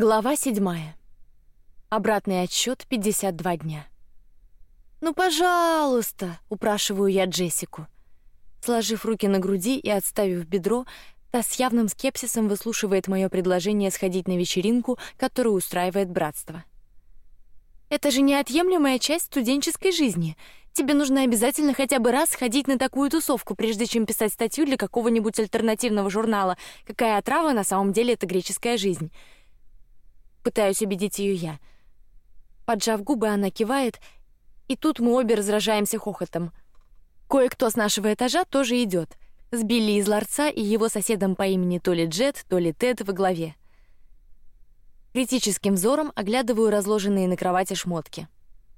Глава седьмая. Обратный отсчет 52 дня. Ну, пожалуйста, упрашиваю я Джессику. Сложив руки на груди и отставив бедро, та с явным скепсисом выслушивает мое предложение сходить на вечеринку, которую устраивает братство. Это же неотъемлемая часть студенческой жизни. Тебе нужно обязательно хотя бы раз сходить на такую тусовку, прежде чем писать статью для какого-нибудь альтернативного журнала. Какая отрава на самом деле это греческая жизнь. Пытаюсь убедить ее я. Поджав губы, она кивает, и тут мы обе разражаемся хохотом. Кое-кто с нашего этажа тоже идет. С Билли из ларца и его соседом по имени то ли Джет, то ли Тед во главе. Критическим взором оглядываю разложенные на кровати шмотки.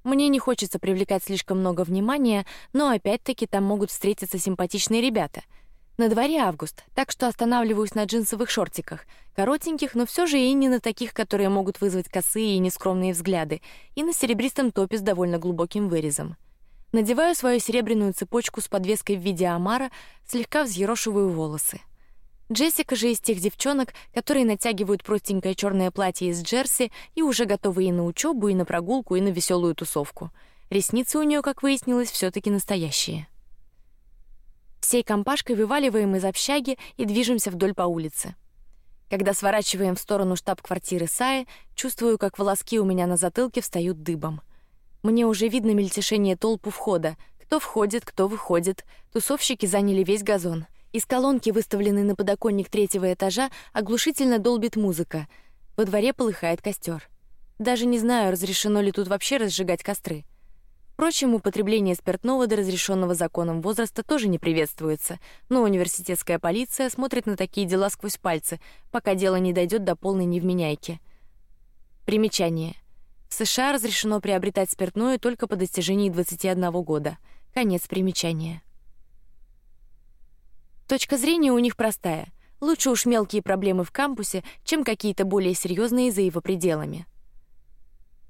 Мне не хочется привлекать слишком много внимания, но опять-таки там могут встретиться симпатичные ребята — на дворе август, так что останавливаюсь на джинсовых шортиках, коротеньких, но все же и не на таких, которые могут вызвать косые и нескромные взгляды, и на серебристом топе с довольно глубоким вырезом. Надеваю свою серебряную цепочку с подвеской в виде омара, слегка взъерошиваю волосы. Джессика же из тех девчонок, которые натягивают простенькое черное платье из джерси и уже готовы и на учебу, и на прогулку, и на веселую тусовку. Ресницы у нее, как выяснилось, все-таки настоящие. Всей компашкой вываливаем из общаги и движемся вдоль по улице. Когда сворачиваем в сторону штаб-квартиры Саи, чувствую, как волоски у меня на затылке встают дыбом. Мне уже видно мельтешение толп у входа. Кто входит, кто выходит. Тусовщики заняли весь газон. Из колонки, выставленной на подоконник третьего этажа, оглушительно долбит музыка. Во дворе полыхает костер. Даже не знаю, разрешено ли тут вообще разжигать костры. Впрочем, употребление спиртного до разрешенного законом возраста тоже не приветствуется, но университетская полиция смотрит на такие дела сквозь пальцы, пока дело не дойдет до полной невменяйки. Примечание: в США разрешено приобретать спиртное только по достижении 21 года. Конец примечания. Точка зрения у них простая: лучше уж мелкие проблемы в кампусе, чем какие-то более серьезные за его пределами.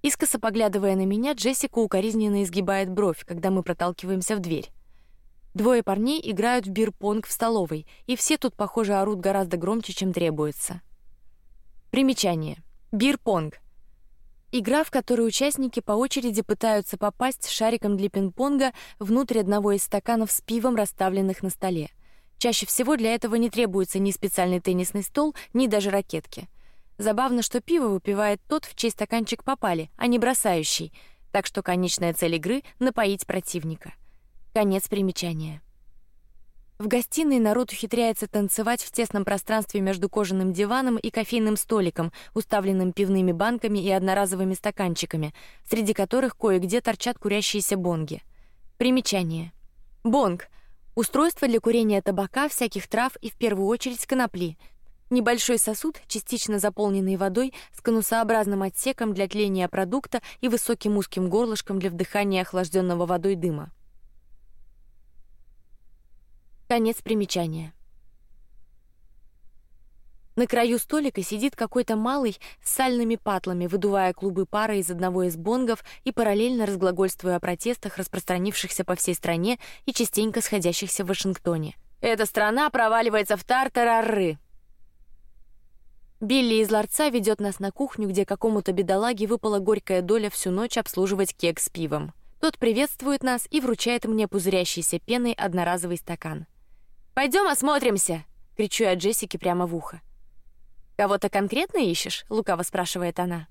Искоса поглядывая на меня, Джессика укоризненно изгибает бровь, когда мы проталкиваемся в дверь. Двое парней играют в бирпонг в столовой, и все тут, похоже, орут гораздо громче, чем требуется. Примечание: бирпонг. Игра, в которой участники по очереди пытаются попасть шариком для пинг-понга внутрь одного из стаканов с пивом, расставленных на столе. Чаще всего для этого не требуется ни специальный теннисный стол, ни даже ракетки. Забавно, что пиво выпивает тот, в чей стаканчик попали, а не бросающий, так что конечная цель игры — напоить противника. Конец примечания. В гостиной народ ухитряется танцевать в тесном пространстве между кожаным диваном и кофейным столиком, уставленным пивными банками и одноразовыми стаканчиками, среди которых кое-где торчат курящиеся бонги. Примечание: бонг — устройство для курения табака, всяких трав и в первую очередь конопли, Небольшой сосуд, частично заполненный водой, с конусообразным отсеком для тления продукта и высоким узким горлышком для вдыхания охлажденного водой дыма. Конец примечания. На краю столика сидит какой-то малый с сальными патлами, выдувая клубы пара из одного из бонгов и параллельно разглагольствуя о протестах, распространившихся по всей стране и частенько сходящихся в Вашингтоне. Эта страна проваливается в тартарары. Билли из ларца ведет нас на кухню, где какому-то бедолаге выпала горькая доля всю ночь обслуживать кек с пивом. Тот приветствует нас и вручает мне пузырящийся пеной одноразовый стакан. Пойдем осмотримся, кричу я Джессике прямо в ухо. Кого-то конкретно ищешь? лукаво спрашивает она.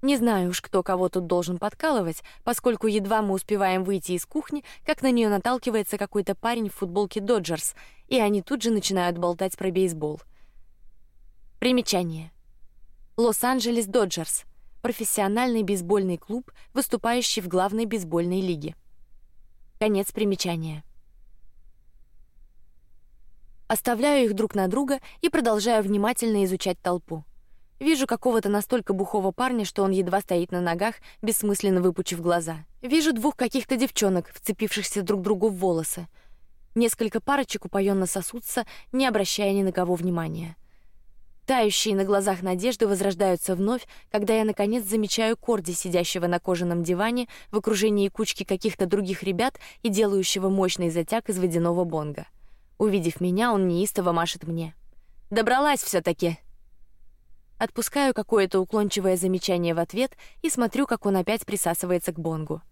Не знаю уж, кто кого тут должен подкалывать, поскольку едва мы успеваем выйти из кухни, как на нее наталкивается какой-то парень в футболке Доджерс, и они тут же начинают болтать про бейсбол. Примечание. Лос-Анджелес Доджерс — профессиональный бейсбольный клуб, выступающий в главной бейсбольной лиге. Конец примечания. Оставляю их друг на друга и продолжаю внимательно изучать толпу. Вижу какого-то настолько бухого парня, что он едва стоит на ногах, бессмысленно выпучив глаза. Вижу двух каких-то девчонок, вцепившихся друг другу в волосы. Несколько парочек упоенно сосутся, не обращая ни на кого внимания. Тающие на глазах надежды возрождаются вновь, когда я наконец замечаю Корди, сидящего на кожаном диване в окружении кучки каких-то других ребят и делающего мощный затяг из водяного бонга. Увидев меня, он неистово машет мне. Добралась все-таки. Отпускаю какое-то уклончивое замечание в ответ и смотрю, как он опять присасывается к бонгу.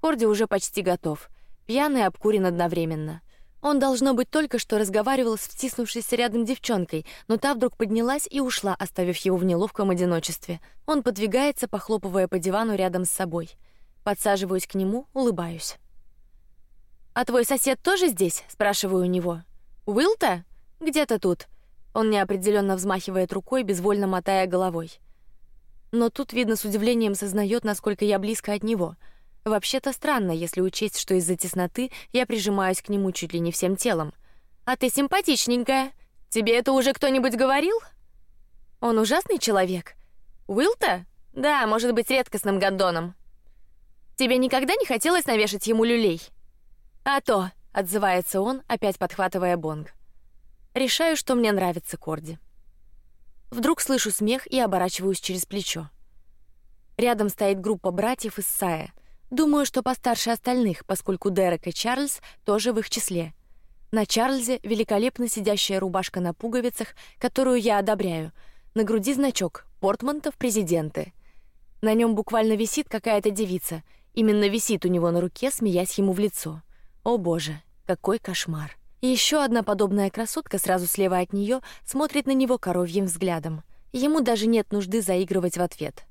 Корди уже почти готов, пьяный и обкурен одновременно. Он должно быть только что разговаривал с втиснувшейся рядом девчонкой, но та вдруг поднялась и ушла, оставив его в неловком одиночестве. Он подвигается, похлопывая по дивану рядом с собой. Подсаживаюсь к нему, улыбаюсь. А твой сосед тоже здесь? спрашиваю у него. Уилта? Где-то тут. Он неопределенно взмахивает рукой, безвольно мотая головой. Но тут видно с удивлением сознает, насколько я близко от него. Вообще-то странно, если учесть, что из-за тесноты я прижимаюсь к нему чуть ли не всем телом. А ты симпатичненькая. Тебе это уже кто-нибудь говорил? Он ужасный человек. Уилта? Да, может быть редкостным гондоном. Тебе никогда не хотелось навешать ему люлей? А то, отзывается он, опять подхватывая бонг. Решаю, что мне нравится Корди. Вдруг слышу смех и оборачиваюсь через плечо. Рядом стоит группа братьев из Сая. Думаю, что постарше остальных, поскольку Дерек и Чарльз тоже в их числе. На Чарльзе великолепно сидящая рубашка на пуговицах, которую я одобряю. На груди значок Портмантов президенты. На нем буквально висит какая-то девица. Именно висит у него на руке, смеясь ему в лицо. О боже, какой кошмар! Еще одна подобная красотка сразу слева от нее смотрит на него коровьим взглядом. Ему даже нет нужды заигрывать в ответ.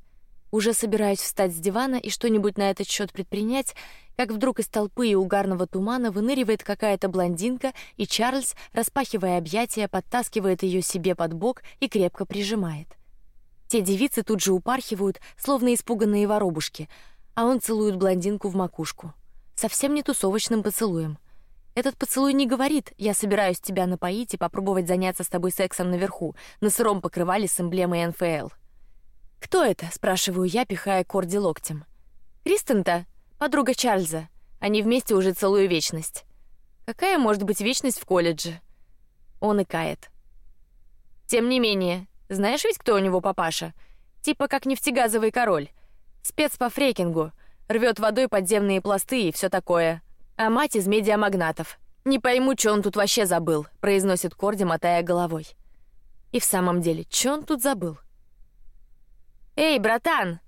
Уже собираюсь встать с дивана и что-нибудь на этот счет предпринять, как вдруг из толпы и угарного тумана выныривает какая-то блондинка, и Чарльз, распахивая объятия, подтаскивает ее себе под бок и крепко прижимает. Те девицы тут же упархивают, словно испуганные воробушки, а он целует блондинку в макушку совсем не тусовочным поцелуем. Этот поцелуй не говорит: я собираюсь тебя напоить и попробовать заняться с тобой сексом наверху на сыром покрывале с эмблемой НФЛ. Кто это? спрашиваю я, пихая Корди локтем. Кристен-то, подруга Чарльза. Они вместе уже целую вечность. Какая может быть вечность в колледже? Он икает. Тем не менее, знаешь ведь, кто у него папаша? Типа как нефтегазовый король, спец по фрекингу рвет водой подземные пласты и все такое. А мать из медиамагнатов. Не пойму, что он тут вообще забыл, произносит Корди, мотая головой. И в самом деле, что он тут забыл? Эй, братан!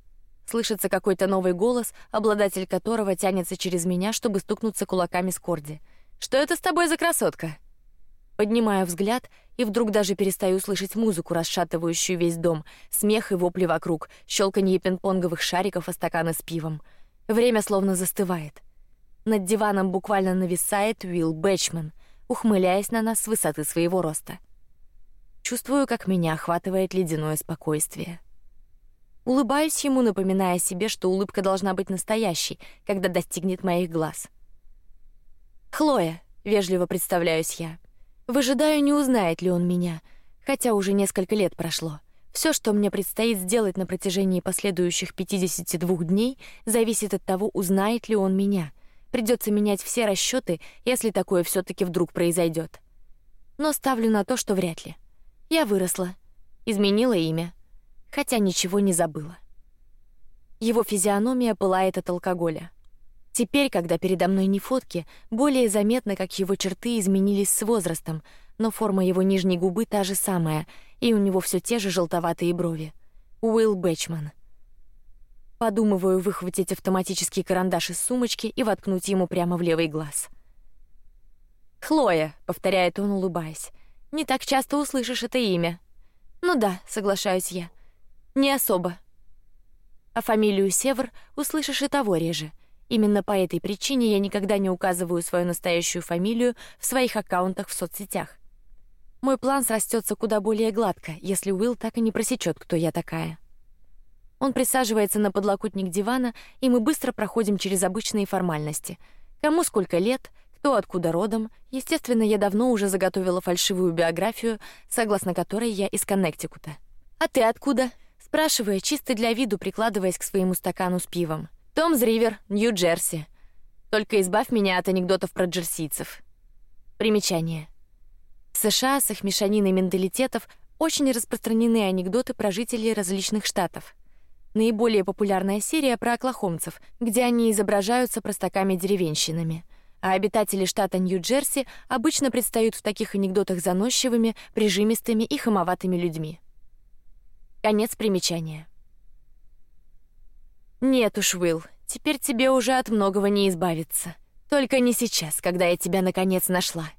Слышится какой-то новый голос, обладатель которого тянется через меня, чтобы стукнуться кулаками с Корди. Что это с тобой за красотка? Поднимаю взгляд и вдруг даже перестаю слышать музыку, расшатывающую весь дом, смех и вопли вокруг, щелканье пинг-понговых шариков о стаканы с пивом. Время словно застывает. Над диваном буквально нависает Уилл Бэчман, ухмыляясь на нас с высоты своего роста. Чувствую, как меня охватывает ледяное спокойствие. Улыбаюсь ему, напоминая себе, что улыбка должна быть настоящей, когда достигнет моих глаз. Хлоя, вежливо представляюсь я. Выжидаю, не узнает ли он меня, хотя уже несколько лет прошло. Все, что мне предстоит сделать на протяжении последующих 52 дней, зависит от того, узнает ли он меня. Придется менять все расчеты, если такое все-таки вдруг произойдет. Но ставлю на то, что вряд ли. Я выросла, изменила имя, хотя ничего не забыла. Его физиономия пылает от алкоголя. Теперь, когда передо мной не фотки, более заметно, как его черты изменились с возрастом, но форма его нижней губы та же самая, и у него все те же желтоватые брови. Уилл Бэчман. Подумываю выхватить автоматический карандаш из сумочки и воткнуть ему прямо в левый глаз. Хлоя, повторяет он, улыбаясь. Не так часто услышишь это имя. Ну да, соглашаюсь я. Не особо. А фамилию Север услышишь и того реже. Именно по этой причине я никогда не указываю свою настоящую фамилию в своих аккаунтах в соцсетях. Мой план срастется куда более гладко, если Уилл так и не просечет, кто я такая. Он присаживается на подлокотник дивана, и мы быстро проходим через обычные формальности. Кому сколько лет, кто откуда родом. Естественно, я давно уже заготовила фальшивую биографию, согласно которой я из Коннектикута. А ты откуда? Спрашивая, чисто для виду, прикладываясь к своему стакану с пивом. Томс Ривер, Нью-Джерси. Только избавь меня от анекдотов про джерсийцев. Примечание. В США с их мешаниной менталитетов очень распространены анекдоты про жителей различных штатов. Наиболее популярная серия про оклахомцев, где они изображаются простаками-деревенщинами, а обитатели штата Нью-Джерси обычно предстают в таких анекдотах заносчивыми, прижимистыми и хамоватыми людьми. Конец примечания. Нет уж, Will, теперь тебе уже от многого не избавиться. Только не сейчас, когда я тебя наконец нашла.